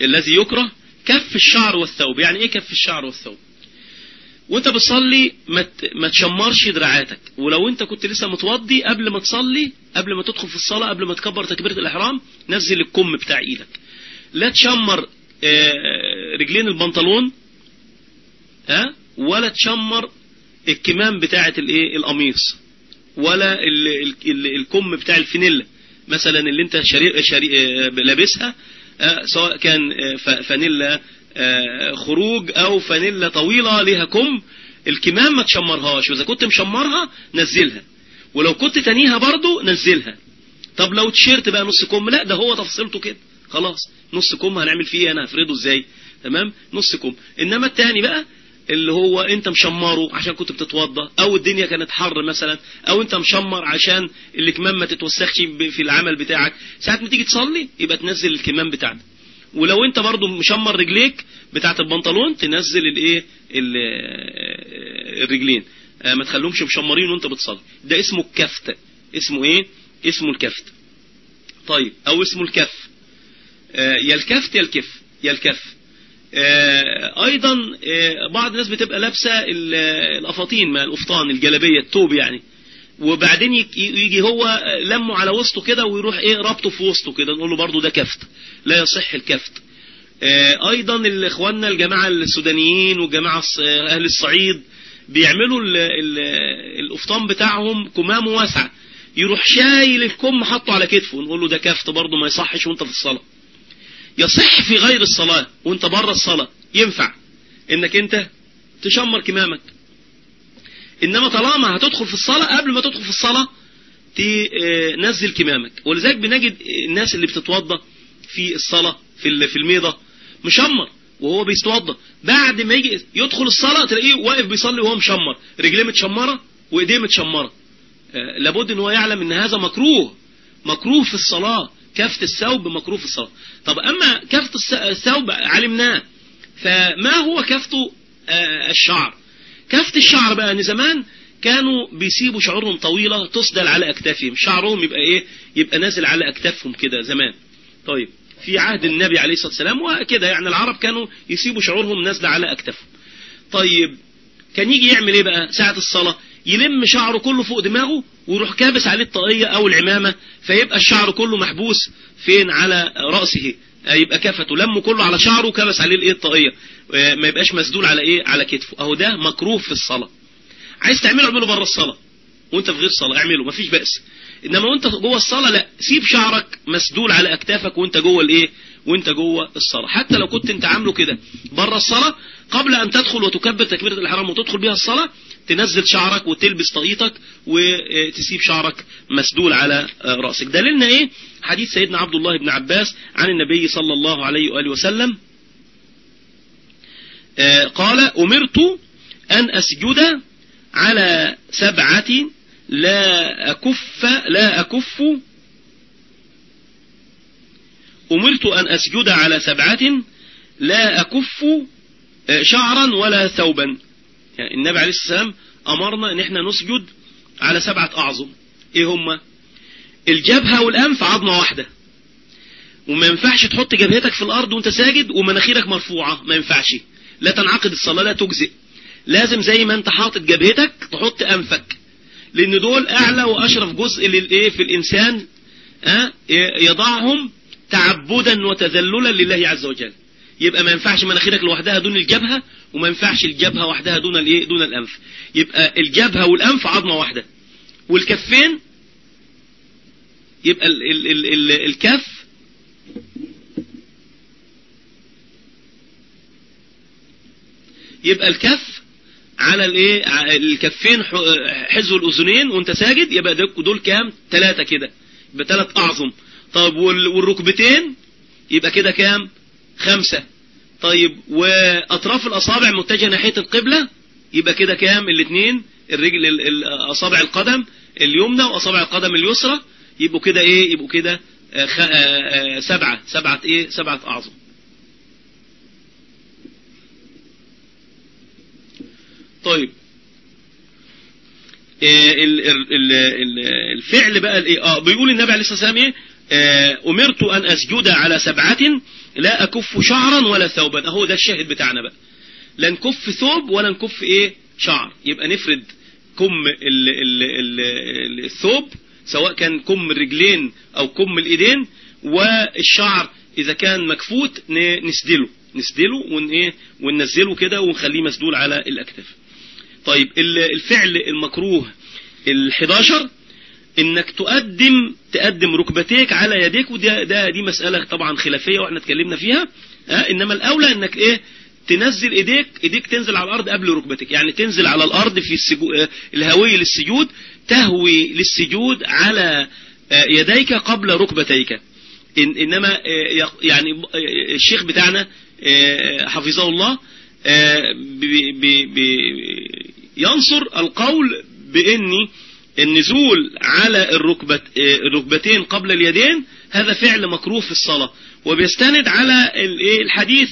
الذي يكره كف الشعر والثوب. يعني إيه كف الشعر والثوب؟ وانت بتصلي ما تشمرش دراعاتك. ولو انت كنت لسه متوضي قبل ما تصلي قبل ما تدخل في الصلاة قبل ما تكبر تكبيرة الإحرام نزل الكم بتاع إيدك. لا تشمر آه، رجلين البنطلون ها ولا تشمر الكمام بتاعة الإيه؟ القميص ولا الكم بتاع الفانيلا مثلا اللي انت شري آه، لابسها آه، سواء كان فانيلا خروج أو فانيلا طويلة ليها كم؟ الكمام ما تشمرهاش وإذا كنت مشمرها نزلها ولو كنت تانيها برضو نزلها. طب لو تشيرت بقى نص كم؟ لا ده هو تفصيلته كده. خلاص نص كم هنعمل فيه إيه؟ أنا هفرده إزاي؟ تمام؟ نص كم. إنما التاني بقى اللي هو أنت مشمره عشان كنت بتتوضى أو الدنيا كانت حر مثلا أو أنت مشمر عشان الكمام ما تتوسخش في العمل بتاعك ساعة ما تيجي تصلي يبقى تنزل الكمام بتاعك ولو انت برضو مشمر رجليك بتاعت البنطلون تنزل الايه؟ الرجلين. آه، ما تخليهمش مشمرين وانت بتصلي. ده اسمه الكفت. اسمه إيه؟ اسمه الكفت. طيب أو اسمه الكف. آه، يا الكفت يا الكف. يا الكف. آه، أيضا بعض الناس بتبقى لابسة الأفاطين ما القفطان الجلابية التوب يعني. وبعدين يجي هو لمه على وسطه كده ويروح إيه ربطه في وسطه كده نقول له برضه ده كفت لا يصح الكفت. أيضا الإخواننا الجماعة السودانيين والجماعة أهل الصعيد بيعملوا القفطان بتاعهم كمام واسع. يروح شايل الكم حطه على كتفه ونقول له ده كفت برضه ما يصحش وانت في الصلاة. يصح في غير الصلاة وانت بره الصلاة ينفع إنك انت تشمر كمامك. إنما طالما هتدخل في الصلاة قبل ما تدخل في الصلاة تنزل كمامك. ولذلك بنجد الناس اللي بتتوضى في الصلاة في في الميضة مشمر وهو بيستوضى بعد ما يجي يدخل الصلاة تلاقيه واقف بيصلي وهو مشمر. رجليه متشمرة وإيديه متشمرة. لابد إن هو يعلم إن هذا مكروه. مكروه في الصلاة. كفت الثوب مكروه في الصلاة. طب أما كفت الثوب علمناه. فما هو كفت الشعر؟ كفت الشعر بقى ان زمان كانوا بيسيبوا شعورهم طويلة تصدل على اكتافهم. شعرهم يبقى إيه؟ يبقى نازل على اكتافهم كده زمان. طيب في عهد النبي عليه الصلاة والسلام وكده يعني العرب كانوا يسيبوا شعورهم نازلة على اكتافهم. طيب كان يجي يعمل إيه بقى ساعة الصلاة؟ يلم شعره كله فوق دماغه ويروح كابس عليه الطاقية أو العمامة فيبقى الشعر كله محبوس فين؟ على رأسه. يبقى كفته لمه كله على شعره وكبس عليه الإيه الطاقية. ما يبقاش مسدول على إيه؟ على كتفه. أهو ده مكروه في الصلاة. عايز تعمله اعمله بره الصلاة. وانت في غير صلاة. اعمله مفيش بأس. إنما وانت جوه الصلاة لا. سيب شعرك مسدول على أكتافك وانت جوه الإيه؟ وانت جوه الصلاة. حتى لو كنت انت عامله كده بره الصلاة قبل أن تدخل وتكبر تكبيرة الإحرام وتدخل بها الصلاة تنزل شعرك وتلبس طاقيتك وتسيب شعرك مسدول على رأسك. دليلنا إيه؟ حديث سيدنا عبد الله بن عباس عن النبي صلى الله عليه وآله وسلم قال أمرت أن أسجد على سبعة لا أكف لا أكف. أمرت أن أسجد على سبعة لا أكف شعرا ولا ثوبا. يعني النبي عليه السلام أمرنا أن إحنا نسجد على سبعة أعظم. إيه هما الجبهة والأنف عظمة واحدة. وما ينفعش تحط جبهتك في الأرض وأنت ساجد ومناخيرك مرفوعة. ما ينفعش. لا تنعقد الصلاة لا تجزئ. لازم زي ما أنت حاطط جبهتك تحط أنفك. لأن دول أعلى وأشرف جزء للإيه؟ في الإنسان أه يضعهم تعبدا وتذللا لله عز وجل. يبقى ما ينفعش مناخيرك لوحدها دون الجبهة وما ينفعش الجبهة وحدها دون الإيه؟ دون الأنف. يبقى الجبهة والأنف عظمة واحدة. والكفين يبقى ال ال ال ال الكف يبقى الكف على الإيه؟ الكفين حذو الأذنين وأنت ساجد يبقى دول كام؟ ثلاثة كده. يبقى ثلاث أعظم. طيب والركبتين يبقى كده كام؟ خمسة. طيب وأطراف الأصابع متجهة ناحية القبلة؟ يبقى كده كام؟ الاثنين الرجل أصابع القدم اليمنى وأصابع القدم اليسرى. يبقوا كده إيه؟ يبقوا كده سبعة. سبعة إيه؟ سبعة أعظم. طيب. الفعل بقى الايه آه بيقول النبي عليه الصلاة والسلام إيه؟ أمرت أن أسجد على سبعة لا أكف شعرا ولا ثوبا. أهو ده الشاهد بتاعنا بقى. لا نكف ثوب ولا نكف إيه؟ شعر. يبقى نفرد كم ال ال ال الثوب سواء كان كم الرجلين أو كم الإيدين والشعر إذا كان مكفوت نسدله. نسدله ون إيه؟ وننزله كده ونخليه مسدول على الأكتاف. طيب الفعل المكروه ال11 إنك تقدم تقدم ركبتيك على يديك وده ده دي مسألة طبعا خلافية وإحنا اتكلمنا فيها. آه إنما الأولى إنك إيه؟ تنزل إيديك إيديك تنزل على الأرض قبل ركبتك. يعني تنزل على الأرض في السجو... آه الهوية للسجود تهوي للسجود على آه يديك قبل ركبتيك. إن إنما يعني الشيخ بتاعنا حفظه الله بي بي بي ينصر القول بإني النزول على الركبت الركبتين قبل اليدين هذا فعل مكروه في الصلاة. وبيستند على الحديث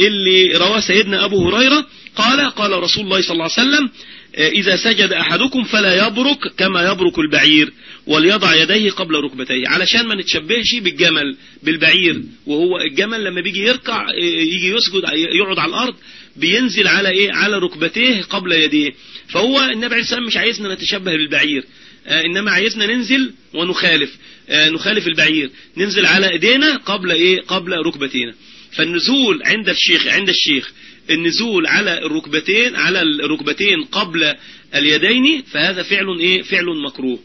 اللي رواه سيدنا أبو هريرة قال قال رسول الله صلى الله عليه وسلم إذا سجد أحدكم فلا يبرك كما يبرك البعير وليضع يديه قبل ركبتيه. علشان ما نتشبهش بالجمل بالبعير وهو الجمل لما بيجي يركع يجي يسجد يقعد على الأرض بينزل على إيه؟ على ركبتيه قبل يديه. فهو النبي عليه السلام مش عايزنا نتشبه بالبعير. آه إنما عايزنا ننزل ونخالف. آه نخالف البعير. ننزل على إيدينا قبل إيه؟ قبل ركبتينا. فالنزول عند الشيخ عند الشيخ النزول على الركبتين على الركبتين قبل اليدين فهذا فعل إيه؟ فعل مكروه.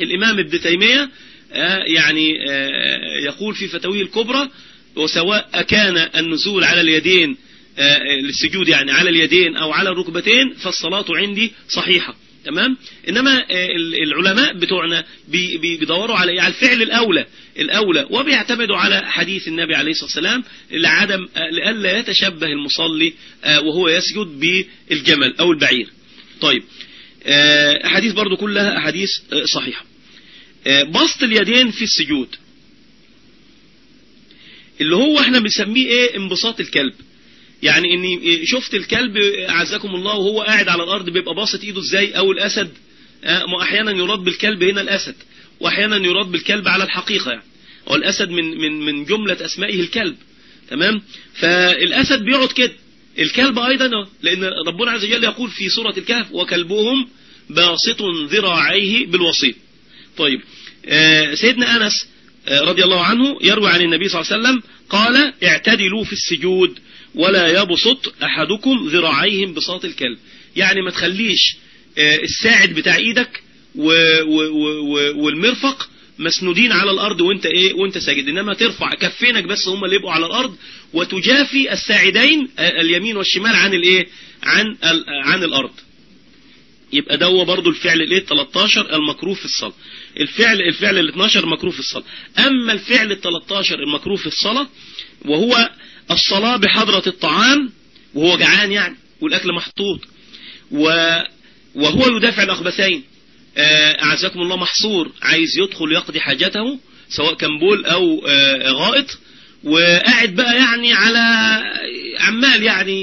الإمام ابن تيمية آه، يعني يقول في فتاويه الكبرى وسواء كان النزول على اليدين للسجود يعني على اليدين أو على الركبتين فالصلاة عندي صحيحة. تمام؟ إنما العلماء بتوعنا بيدوروا على على الفعل الأولى الأولى. وبيعتمدوا على حديث النبي عليه الصلاة والسلام لعدم لئلا يتشبه المصلي آه، وهو يسجد بالجمل أو البعير. طيب آه، أحاديث برضو كلها أحاديث آه، صحيحة. بسط اليدين في السجود. اللي هو إحنا بنسميه إيه؟ انبساط الكلب. يعني إني شفت الكلب أعزكم الله وهو قاعد على الأرض بيبقى باسط إيده إزاي؟ أو الأسد. آه، ما أحيانا يراد بالكلب هنا الأسد واحيانا يراد بالكلب على الحقيقة يعني. والاسد من من من جملة أسمائه الكلب. تمام؟ فالأسد بيقعد كده. الكلب أيضا لأن ربنا عز وجل يقول في سورة الكهف وكلبهم باسط ذراعيه بالوسيط طيب آه، سيدنا أنس آه، رضي الله عنه يروي عن النبي صلى الله عليه وسلم قال اعتدلوا في السجود. ولا يبسط أحدكم ذراعيهم بساط الكلب. يعني ما تخليش آه، الساعد بتاع إيدك والمرفق مسنودين على الأرض وانت إيه وانت ساجد. إنما ترفع كفينك بس هم اللي يبقوا على الأرض وتجافي الساعدين آه، اليمين والشمال عن الإيه؟ عن عن الأرض. يبقى ده هو برضه الفعل الإيه؟ 13 المكروه في الصلاة. الفعل الفعل ال 12 مكروه في الصلاة. أما الفعل ال 13 المكروه في الصلاة وهو الصلاة بحضرة الطعام وهو جعان يعني والأكل محطوط. وهو يدافع الأخبثين. آه، أعزكم الله محصور. عايز يدخل يقضي حاجته سواء كان بول أو آه، غائط. وقاعد بقى يعني على عمال يعني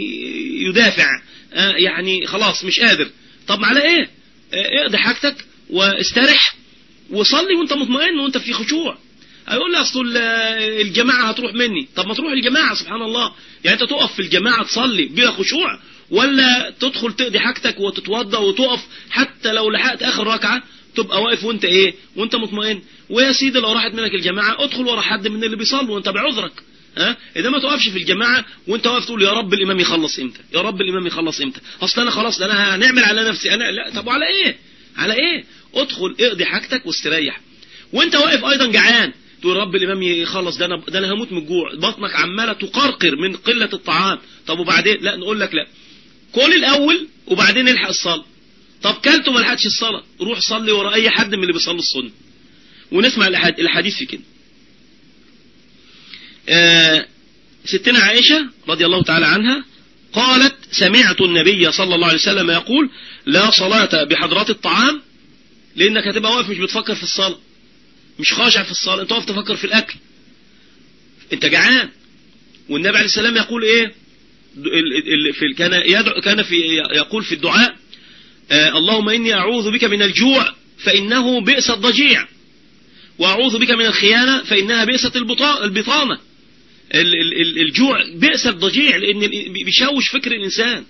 يدافع. آه، يعني خلاص مش قادر. طب على إيه؟ اقضي حاجتك واسترح وصلي وأنت مطمئن وأنت في خشوع. هيقول لي أصل الجماعة هتروح مني. طب ما تروح الجماعة سبحان الله. يعني أنت تقف في الجماعة تصلي بلا خشوع ولا تدخل تقضي حاجتك وتتوضى وتقف حتى لو لحقت آخر ركعة تبقى واقف وأنت إيه؟ وأنت مطمئن. ويا سيدي لو راحت منك الجماعة ادخل ورا حد من اللي بيصلوا وأنت بعذرك. ها؟ إذا ما تقفش في الجماعة وأنت واقف تقول يا رب الإمام يخلص إمتى؟ يا رب الإمام يخلص إمتى؟ أصل أنا خلاص أنا هنعمل على نفسي. أنا لا طب وعلى إيه؟ على إيه؟ ادخل اقضي حاجتك واستريح. وأنت واقف أيضا جعان. تقول رب الإمام يخلص ده أنا, ده أنا هموت من الجوع. بطنك عمالة تقرقر من قلة الطعام. طب وبعدين؟ لا نقول لك لا. كل الأول وبعدين الحق الصلاة. طب كلت وما لحقتش الصلاة. روح صلي ورا أي حد من اللي بيصلي السنة. ونسمع الحديث في كده. آه ستنا عائشة رضي الله تعالى عنها قالت سمعت النبي صلى الله عليه وسلم يقول لا صلاة بحضرات الطعام لأنك هتبقى واقف مش بتفكر في الصلاة. مش خاشع في الصلاة. انت واقف تفكر في الأكل. أنت جعان. والنبي عليه السلام يقول إيه؟ في كان يدعو كان في يقول في الدعاء آه اللهم إني أعوذ بك من الجوع فإنه بئس الضجيع. وأعوذ بك من الخيانة فإنها بئست البطانة الجوع بئس الضجيع لأن بيشوش فكر الإنسان.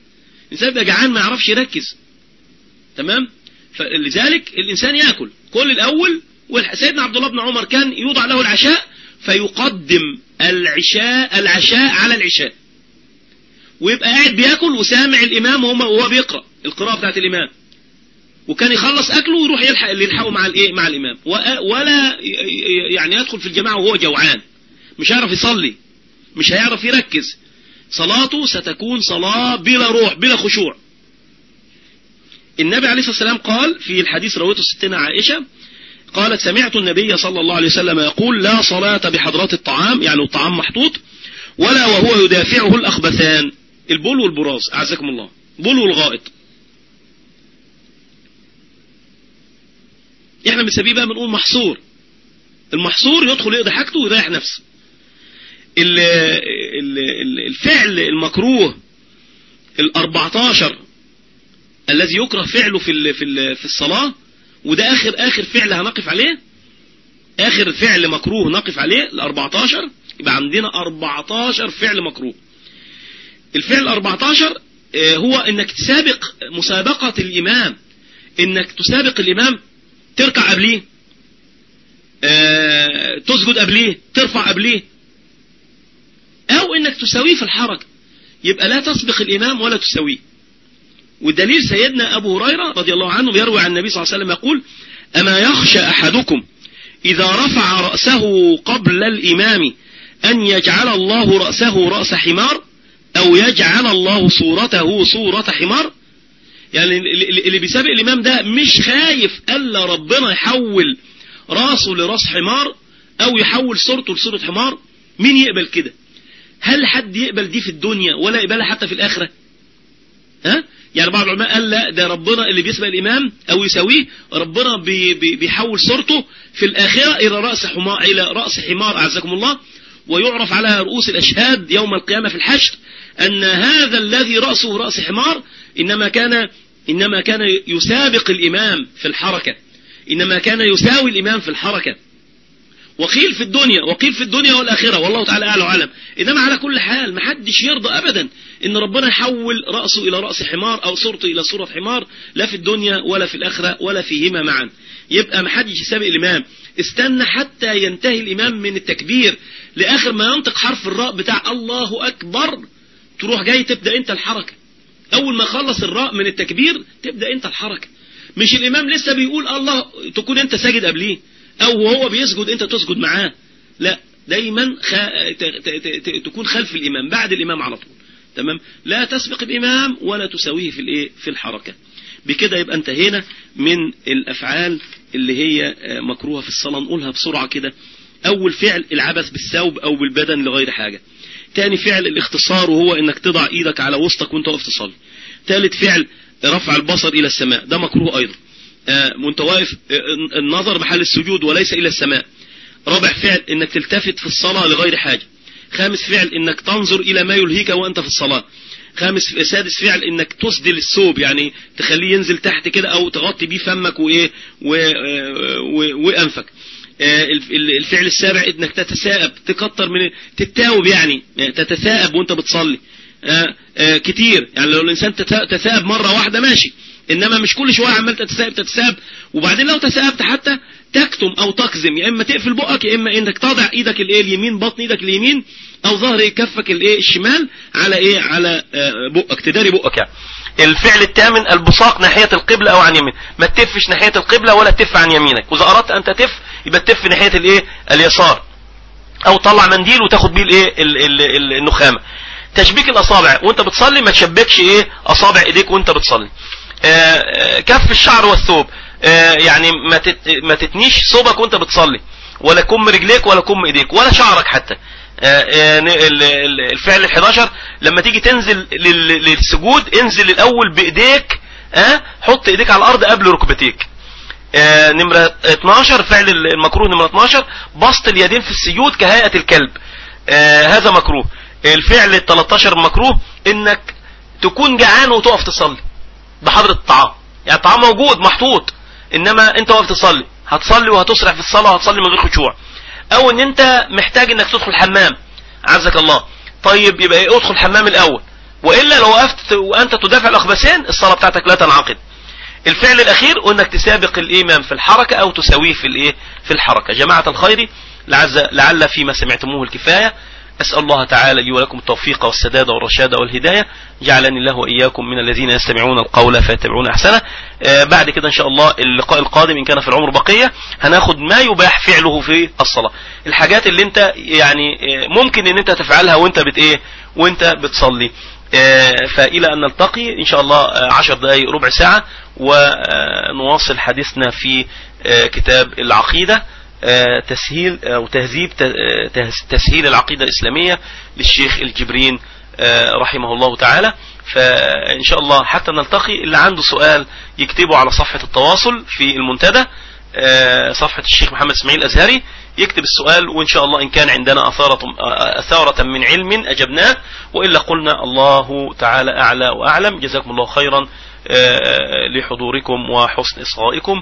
الإنسان بيبقى جعان ما يعرفش يركز. تمام؟ فلذلك الإنسان يأكل. كل الأول وسيدنا عبد الله بن عمر كان يوضع له العشاء فيقدم العشاء العشاء على العشاء. ويبقى قاعد بياكل وسامع الإمام وهو بيقرأ القراءة بتاعت الإمام. وكان يخلص أكله ويروح يلحق اللي يلحقه مع الإيه؟ مع الإمام. ولا يعني يدخل في الجماعة وهو جوعان. مش هيعرف يصلي. مش هيعرف يركز. صلاته ستكون صلاة بلا روح بلا خشوع. النبي عليه الصلاة والسلام قال في الحديث رويته ستنا عائشة قالت سمعت النبي صلى الله عليه وسلم يقول لا صلاة بحضرات الطعام يعني الطعام محطوط ولا وهو يدافعه الأخبثان. البول والبراز أعزكم الله. بول والغائط. إحنا بنسميه بقى بنقول محصور. المحصور يدخل يقضي حاجته ويريح نفسه. الفعل المكروه ال14 الذي يكره فعله في في الصلاة وده آخر آخر فعل هنقف عليه؟ آخر فعل مكروه نقف عليه؟ ال 14 يبقى عندنا 14 فعل مكروه. الفعل 14 آه، هو إنك تسابق مسابقة الإمام. إنك تسابق الإمام تركع قبليه. آه، تسجد قبليه ترفع قبليه. أو إنك تساويه في الحركة. يبقى لا تسبق الإمام ولا تساويه. ودليل سيدنا أبو هريرة رضي الله عنه يروي عن النبي صلى الله عليه وسلم يقول أما يخشى أحدكم إذا رفع رأسه قبل الإمام أن يجعل الله رأسه رأس حمار أو يجعل الله صورته صورة حمار؟ يعني اللي بيسابق الإمام ده مش خايف ألا ربنا يحول رأسه لرأس حمار أو يحول صورته لصورة حمار؟ مين يقبل كده؟ هل حد يقبل دي في الدنيا ولا يقبلها حتى في الآخرة؟ ها؟ يعني بعض العلماء قال لا ده ربنا اللي بيسبق الإمام أو يساويه ربنا بي بي بيحول صورته في الآخرة إلى رأس حمار إلى رأس حمار أعزكم الله. ويعرف على رؤوس الأشهاد يوم القيامة في الحشر أن هذا الذي رأسه رأس حمار إنما كان إنما كان يسابق الإمام في الحركة. إنما كان يساوي الإمام في الحركة. وقيل في الدنيا وقيل في الدنيا والآخرة والله تعالى أعلى وعلم إنما على كل حال محدش يرضى أبدا إن ربنا يحول رأسه إلى رأس حمار أو صورته إلى صورة حمار لا في الدنيا ولا في الآخرة ولا فيهما معا. يبقى محدش يسابق الإمام. استنى حتى ينتهي الإمام من التكبير لآخر ما ينطق حرف الراء بتاع الله أكبر. تروح جاي تبدأ أنت الحركة. أول ما خلص الراء من التكبير تبدأ أنت الحركة. مش الإمام لسه بيقول الله تكون أنت ساجد قبليه. أو وهو بيسجد أنت تسجد معاه. لا دايما خ... ت... ت... ت... تكون خلف الإمام بعد الإمام على طول. تمام؟ لا تسبق الامام ولا تساويه في الإيه؟ في الحركة. بكده يبقى انتهينا من الأفعال اللي هي مكروهة في الصلاة نقولها بسرعة كده. أول فعل العبث بالثوب أو بالبدن لغير حاجة. تاني فعل الاختصار وهو إنك تضع إيدك على وسطك وأنت واقف تصلي. ثالث فعل رفع البصر إلى السماء ده مكروه أيضا. وانت واقف النظر محل السجود وليس إلى السماء. رابع فعل إنك تلتفت في الصلاة لغير حاجة. خامس فعل إنك تنظر إلى ما يلهيك وأنت في الصلاة. خامس سادس فعل إنك تسدل الثوب يعني تخليه ينزل تحت كده أو تغطي بيه فمك وإيه وأنفك. الفعل السابع إنك تتساءب تكتر من تتاوب يعني تتساءب وأنت بتصلي. كتير يعني لو الإنسان تتساءب مرة واحدة ماشي. إنما مش كل شوية عمال تتساءب تتساءب. وبعدين لو تساءبت حتى تكتم أو تقزم يا إما تقفل بقك يا إما إنك تضع إيدك الإيه اليمين بطن إيدك اليمين أو ظهر كفك الإيه الشمال على إيه على بقك تداري بقك يعني. الفعل الثامن البصاق ناحية القبلة أو عن يمين. ما تتفش ناحية القبلة ولا تف عن يمينك. وإذا أردت أن تتف يبقى تف ناحية الإيه اليسار. أو طلع منديل وتاخد بيه الإيه النخامة. تشبيك الأصابع. وأنت بتصلي ما تشبكش إيه أصابع إيديك وأنت بتصلي. كف الشعر والثوب. يعني ما تتنيش صوبك وانت بتصلي. ولا كم رجليك ولا كم ايديك ولا شعرك حتى. الفعل ال11 لما تيجي تنزل للسجود انزل الأول بإيديك آه حط إيديك على الأرض قبل ركبتيك. آه نمرة 12 فعل المكروه نمرة 12 بسط اليدين في السجود كهيئة الكلب. آه هذا مكروه. الفعل ال 13 مكروه إنك تكون جعان وتقف تصلي. بحضرة الطعام. يعني الطعام موجود محطوط. إنما أنت واقف تصلي هتصلي وهتسرع في الصلاة وهتصلي من غير خشوع. أو إن أنت محتاج إنك تدخل حمام. عزك الله. طيب يبقى إيه؟ ادخل حمام الأول. وإلا لو وقفت وأنت تدافع الأخبثين الصلاة بتاعتك لا تنعقد. الفعل الأخير إنك تسابق الامام في الحركة أو تساويه في الإيه؟ في الحركة. جماعة الخير لعل فيما سمعتموه الكفاية. أسأل الله تعالى لي ولكم التوفيق والسداد والرشاد والهداية. جعلني الله وإياكم من الذين يستمعون القول فيتبعون أحسنه. آه بعد كده إن شاء الله اللقاء القادم إن كان في العمر بقية هناخد ما يباح فعله في الصلاة. الحاجات اللي أنت يعني آه ممكن إن أنت تفعلها وأنت بت إيه وأنت بتصلي. آه فإلى أن نلتقي إن شاء الله عشر دقائق ربع ساعة ونواصل حديثنا في كتاب العقيدة. تسهيل أو تهذيب تسهيل العقيدة الإسلامية للشيخ الجبرين رحمه الله تعالى. فإن شاء الله حتى نلتقي اللي عنده سؤال يكتبه على صفحة التواصل في المنتدى صفحة الشيخ محمد إسماعيل الأزهري يكتب السؤال وإن شاء الله إن كان عندنا أثارة, أثارة من علم أجبناه. وإلا قلنا الله تعالى أعلى وأعلم. جزاكم الله خيرا لحضوركم وحسن إصغائكم.